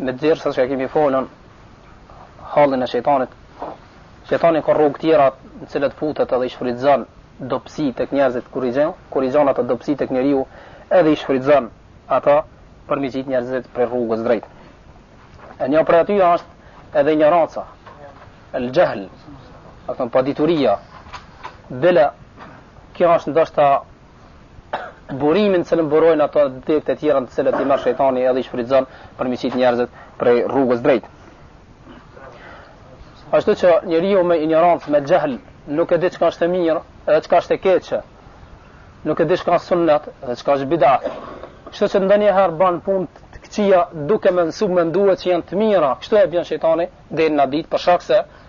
në derset që kemi folur hallin e shejtanit shejtani ka rrugë tjera në cilët futet edhe i shfridzon dobësi tek njerëzit kur i gjen kur i gjen ato dobësi tek njeriu edhe i shfridzon ata për m'i qitë njerëzit prej rrugës drejt e një prej atyre është edhe injoranca el xhehl domethënë padituria dhe kjo është ndoshta burimi në cilin burojnë ato degët e tjera të cilët i merr shejtani edhe i shfrytëzon për m'i qitë njerëzit prej rrugës drejt. Ashtu që njeriu me injorancë, me xhehl, nuk e di çka është e mirë dhe çka është e keqe. Nuk e di çka është sunnet dhe çka është bidat. Kështu që ndonjëherë bën punë të këqija duke më mësuar menduar që janë të mira. Kështu e bën shejtani deri në ditë për shkak se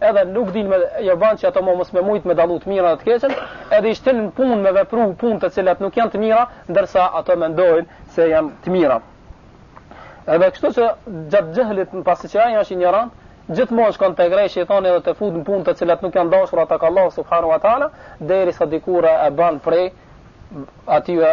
edhe nuk din me jua ban që ato më mos me mujt me dallu të mirën dhe të keqen, edhe i shtin në punë me vepru punë të cilat nuk janë të mira, ndërsa ato mendojnë se janë të mira. Edhe kështu që gjatë xhehlit pasi që ai është injorant, gjithmonë shkon të rrejë shejtani dhe të fut në punë të cilat nuk janë dashura tek Allahu subhanehu wa ta'ala, deri sa dikur e ban prej atyve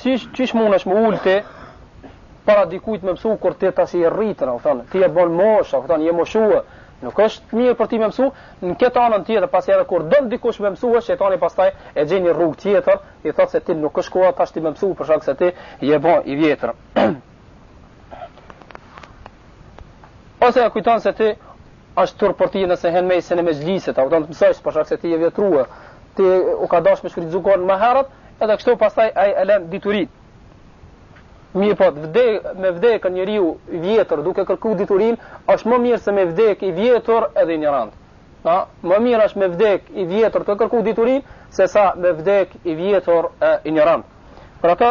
Si qysh mundesh me u ul ti para dikujt me mësu kur ti tash je rritë, u thon, ti je bë në moshë, u thon, je moshua. Nuk është mirë për ty me mësu, në këtë anën tjetër, pasi edhe kur don dikush me mësu, shejtani pastaj e gjen një rrugë tjetër, i thotë se ti nuk është koha tash ti me mësu për shkak se ti je bë i vjetër. Ose e kujton se ti Është turp për ty nëse hin në mesin e mexhlisit, apo don të mësosh për shkak se ti je vjetrua. Ti u ka dashur me shfrytëzu kohën më herët, edhe kështu pastaj ai e lën diturinë. Mirë po, vde, me vdekë njeriu i vjetër duke kërkuar diturinë, është më mirë se me vdekë i vjetër edhe injorant. Na, më mirë është me vdekë i vjetër tu kërku diturinë se sa me vdekë i vjetër e injorant. Për ato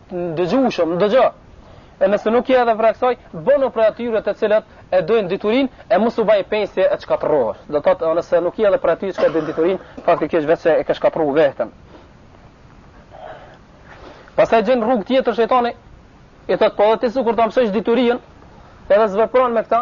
Dëgjushëm, dëgjo. E nëse nuk je edhe prej asaj, bënu prej atyre të cilët e dojnë diturin, e mos u ban i pesti e shkatërrohesh. Do të thotë, nëse nuk je edhe prej atyre që dojnë diturin, faktikisht vetë e ke shkatërruar veten. Pastaj gjen rrugë tjetër shejtani, i thotë po ti sikur ta mësosh diturinë, edhe s'vepron me këtë,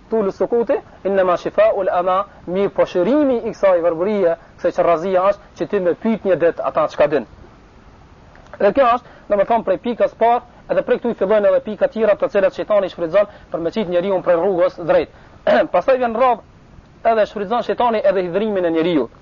Tulu sukuti inema shifaul ama, mirëpo shërimi i kësaj verbërie, kësaj qorrazie është që ti me pyet një ditë ata çka dinë. Dhe kjo është, domethënë prej pikës parë, edhe prej këtu fillojnë edhe pika të tjera të cilat shejtani shfrytëzon për me qit njeriun prej rrugës drejt. Pastaj vjen radha edhe shfrytëzon shejtani edhe hidhrimin e njeriut.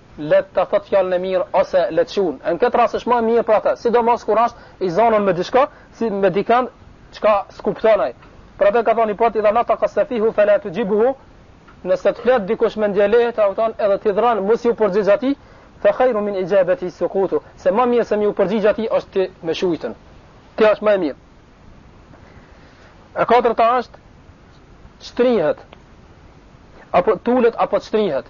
le ta thotë fjalën e mirë ose le të shun në këtë rast është më e mirë për atë sidomos kur asht i zanun me diçka si me dikënd çka s'kupton ai për atë ka thonë poeti idha nataka sefihu fe la tujibuhu nëse të flet dikush mendjelehti kupton edhe t'hidhron mos ju përgjigj atij fe hajru min ixhabetihi sukutu se më mirë se me ju përgjigj atij është ti me shujtën ti është më e mirë e katërta është shtrihet apo tulet apo shtrihet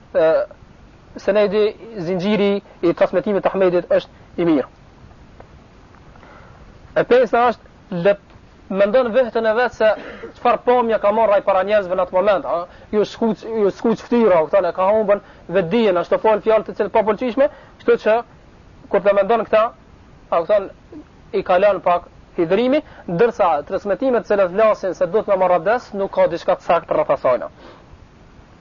senedi zinxhiri i transmetimit të Ahmedit është i mirë. E pesa është le t'mendon vehtën e vet se çfarë pamje ka marrë ai para njerëzve në atë moment, ha? Ju skuq ju skuq fytyra, këta e ka humbën vetdijen, ashtu fol fjalë të cilat papëlqyshme, kështu që kur të mendon këta, a thon i kalon pak hidhrimi, ndërsa transmetimet që flasin se duhet me marrë abdes, nuk ka diçka të saktë rreth asajna.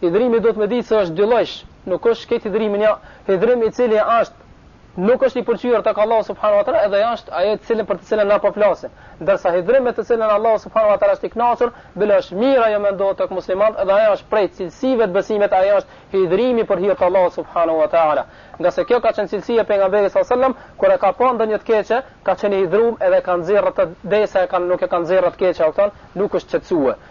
Hidhrimi duhet me ditë se është dy llojsh, nuk është këtë hidhrimi një hidhrim i cili është nuk është i pëlqyer tek Allahu subhanahu wa taala edhe është ajo të cilën për të cilën na po flasim ndërsa hidhrim me të cilën Allahu subhanahu wa taala është i kënaqur bile është mirë ajo me ndodhet tek muslimanët edhe ajo është prej cilësive të besimit ajo është hidhrimi për hir të Allahut subhanahu wa taala ngase kjo ka qenë cilësi e pejgamberit sallallahu alajhi wasallam kur e ka pa ndonjë të keqe ka qenë i hidhrum edhe ka nxjerrë derisa e kanë nuk e ka nxjerrë të keqe ato nuk është qetësuar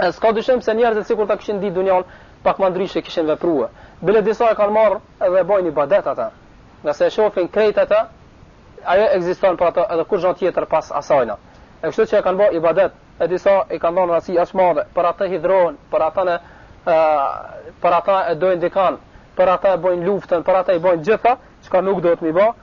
E s'ka dyshim se njerëzit sikur ta kishin ditë dunjan pak më ndryshe kishin vepruar. Bile disa e kanë marrë edhe e bojnë ibadet ata. Ngase e shohin krejt ata, ajo ekziston për ata edhe kurrgjë tjetër pas asajna. E kështu që e kanë bërë ibadet, e disa i kanë dhënë rëndësi aq madhe, për ata hidhrohen, për ata në ë për ata e dojnë dikan, për ata e bojnë luftën, për ata i bojnë gjitha, çka nuk duhet me bë,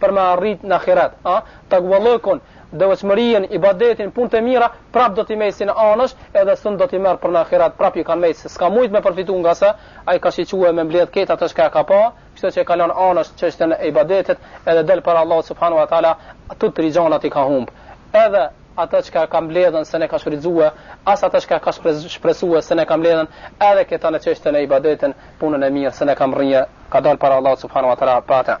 për me arrit në ahiret, a, takvallëkun, devotshmërinë, ibadetin, punët e mira, prap do ti mesin anash, edhe s'un do ti merr për në ahiret, prap i kan mbet, se s'ka mujt me përfitu ngase, ai ka shique me mbledh ketë atë çka e ka pa, kshtu që e ka lan anësh çështjen e ibadetit, edhe del para Allahut subhanu wa taala, të tri gjanat i ka humb, edhe atë çka e ka mbledhun s'un e ka shfrytëzue, as atë çka ka shpresue s'un e ka mbledhun, edhe këta në çështjen e ibadetit, punën e mirë s'un e ka mrri, ka dal para Allahut subhanu wa taala pa atë.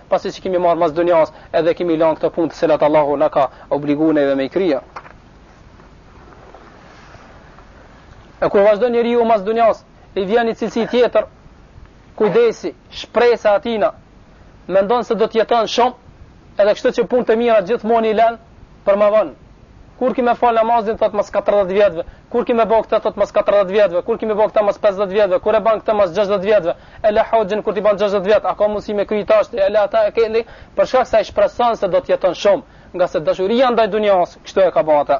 pasi që kemi marrë mas dunjas edhe kemi lanë këto punë të cilat Allahu na ka obligu neve me i kry. E kur vazhdon njeriu mas dunjas, i vjen një cilësi tjetër, kujdesi, shpresa e tijna, mendon se do të jeton shumë, edhe kështu që punët e mira gjithmonë i len, Për ma vonë, Kur ki me fal namazin thot mas katërdhjetë vjetëve, kur ki me bo këtë thot mas katërdhjetë vjetëve, kur ki me bo këtë mas pesëdhjetë vjetëve, kur e ban këtë mas gjashtëdhjetë vjetëve, e le haxhin kur t'i ban gjashtëdhjetë vjet, a ka mundësi me kry tashti, e le ata e këte e len, për shkak se ai shpreson se do të jeton shumë, ngase dashuria ndaj dunjas kështu e ka ba atë.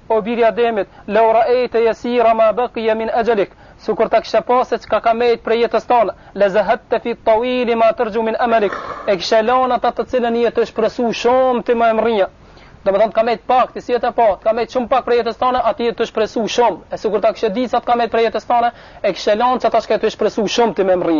O bir i Ademit, Lau ra'ejte jesire ma bekije min exhelik, Sikur ta kishe pa se çka ka mejt prej jetës tane, Le zehidte fi tawili ma terxu min emelik, E kishe lanë atë të cilën je tu shpresu shumë ti me e mrri. Domethënë të ka mejt pak, ti si e të pa, të ka mejt shumë pak prej jetës tane, atë je tu shpresu shumë. E sikur ta kishe ditë sa të ka mejt prej jetës tane, e kishe lanë qata çka je tu shpresu shumë ti me e mrri.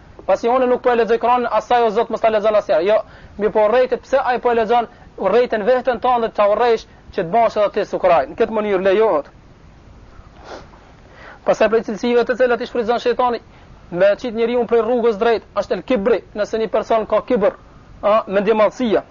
Pasi unë nuk po e lexoj Kur'anin, as ai o Zot mos ta lexon asnjëherë. Jo, mirëpo urreje pse ai po e lexon, urreje vehten tane dhe ta urrejsh që të bësh edhe ti si Kur'ani. Në këtë mënyrë lejohet. Pastaj prej cilësive të cilat i shfrytëzon shejtani me qit njeriun prej rrugës drejtë, është el-kibri, nëse një person ka kibër, ë, mendjemadhësia.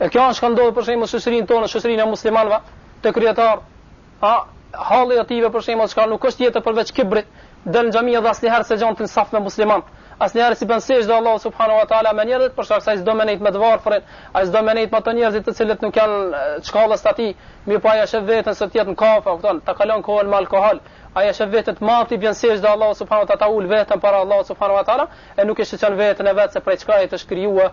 E kjo është ka ndodhur për shembull n'shoqërinë tonë, shoqërinë e muslimanëve, te kryetarët, a halli i atyne për shembull çka nuk është tjetër përveç kibrit, dil në xhami edhe asnjëherë s'e gjen ti n'saf me musliman. Asnjëherë s'i bën sexhde Allahut subhanahu wa taala me njerëzit për shkak se ai s'do me nejt me të varfërin, ai s'do me nejt me ata njerëzit të cilët nuk janë shkallës të atij, mirëpo ai e sheh veten se të jetë në kafe, kupton, ta kalon kohën me alkool. Ai e sheh veten të madh t'i bën sexhde Allahut subhanahu wa taala ul veten para Allahut subhanahu wa taala e nuk e sheh veten e vet se prej çka ai është krijua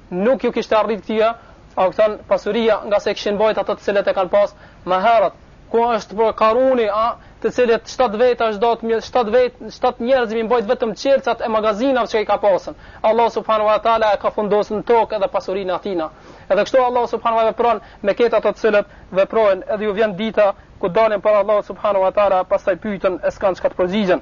nuk ju kishte arrit këtyne, a kupton, pasuria, ngase e kishin mbajt ato të cilët e kanë pas më herët, ku është bre Karuni, a, të cilit shtatë veta është dasht me jet, shtatë vet, shtatë njerëz m'i mbajt vetëm çelsat e magazinave që i ka pasën, Allahu subhanu wa taala e ka fundos në tokë edhe pasurinë e atina, edhe kështu Allahu subhanu wa vepron me krejt ato të cilët veprojnë, edhe ju vjen dita ku dalin para Allahut subhanu wa taala, pastaj pyeten e s'kanë çka të përgjigjen.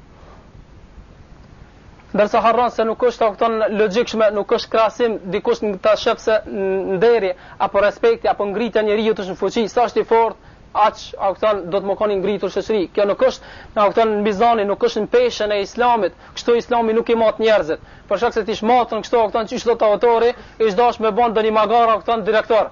Ndërsa harron se nuk është kupton logjikshme, nuk është krahasim dikush ta shef se nderi apo respekti apo ngritja e njeriut është në fuqi, sa është i fortë, aq a kupton do të m'u kon i ngritur n'shoqëri. Kjo nuk është, a kupton në mizanin, nuk është në peshën e Islamit. Kështu Islami nuk i mat njerëzit. Për shkak se t'ishin matë kështu a kupton qysh thotë autori, ish dasht me bo ndonji magar a kupton direktor.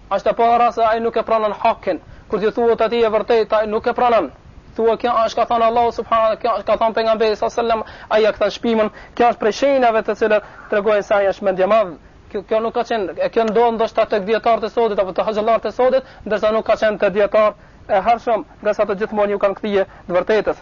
Është e para se ai nuk e pranon hakin, kur t'iu thuhet atij e vërteta ai nuk e pranon, thua kështu ka thënë Allahu subhanahu wa kështu ka thënë pejgamberi sa selam, ai ia kthen shpinën, kjo është prej shenjave të cilat tregojnë se ai është mendjemadh, kjo kjo nuk ka qenë, e kjo ndodh ndoshta tek dijetarët e sodit apo te hoxhallarët e sodit, ndërsa nuk ka qenë te dijetarët e hershëm, ngase ata gjithmonë iu kanë kthy të vërtetës.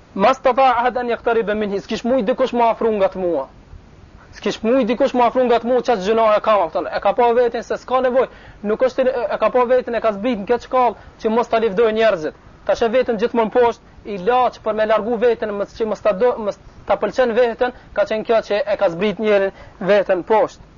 Mastata ahad an yaqtariba minni, s'kish mujt dikush m'u afru ngat mua. S'kish mujt dikush m'u afru ngat mua, qaq gjynahe kam, kupton? E ka pa veten se s'ka nevojë, nuk është se e ka pa veten e ka zbrit në këtë shkallë që mos ta lëvdojë njerëzit. Ta sheh veten gjithmonë poshtë, ilaç për me largu veten që mos ta do, mos ta pëlqen veten, ka qenë kjo që e ka zbrit njeri veten poshtë.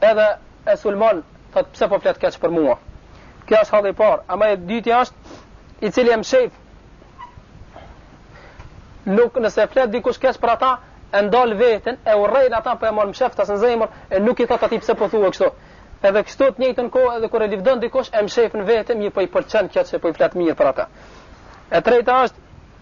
edhe e sulmon, thot pse po flet keq për mua. Kjo është halli i parë, ama i dyti është i cili e mshef. Nuk nëse flet dikush keq për ata, e ndal veten, e urrejn ata po e merr mshehtas në zemër, e nuk i thot atij pse po thua kështu. Edhe kështu të njëjtën kohë edhe kur e lëvdon dikush e mshef veten, i po i pëlqen kjo që po i flet mirë për ata. E treta është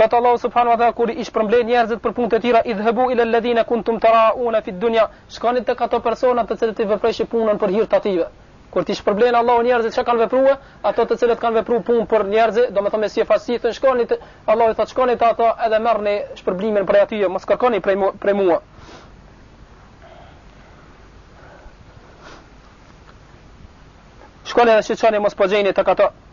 Thotë Allahu subhanahu wa taala kur i shpërblen njerëzit për punët e tyra, idhhabu ila alladhina kuntum tarauna fi dunya, shkoni tek ato persona të cilët i veprojshin punën për hir të atyve. Kur t'i shpërblen Allahu njerëzit çka kanë vepruar, ato të cilët kanë vepruar punë për njerëzit, domethënë me si fasi të shkoni të Allahu i thotë shkoni te ato edhe merrni shpërblimin prej atyve, mos kërkoni prej mua, prej mua. Shkoni edhe shiqoni mos po gjeni tek ato.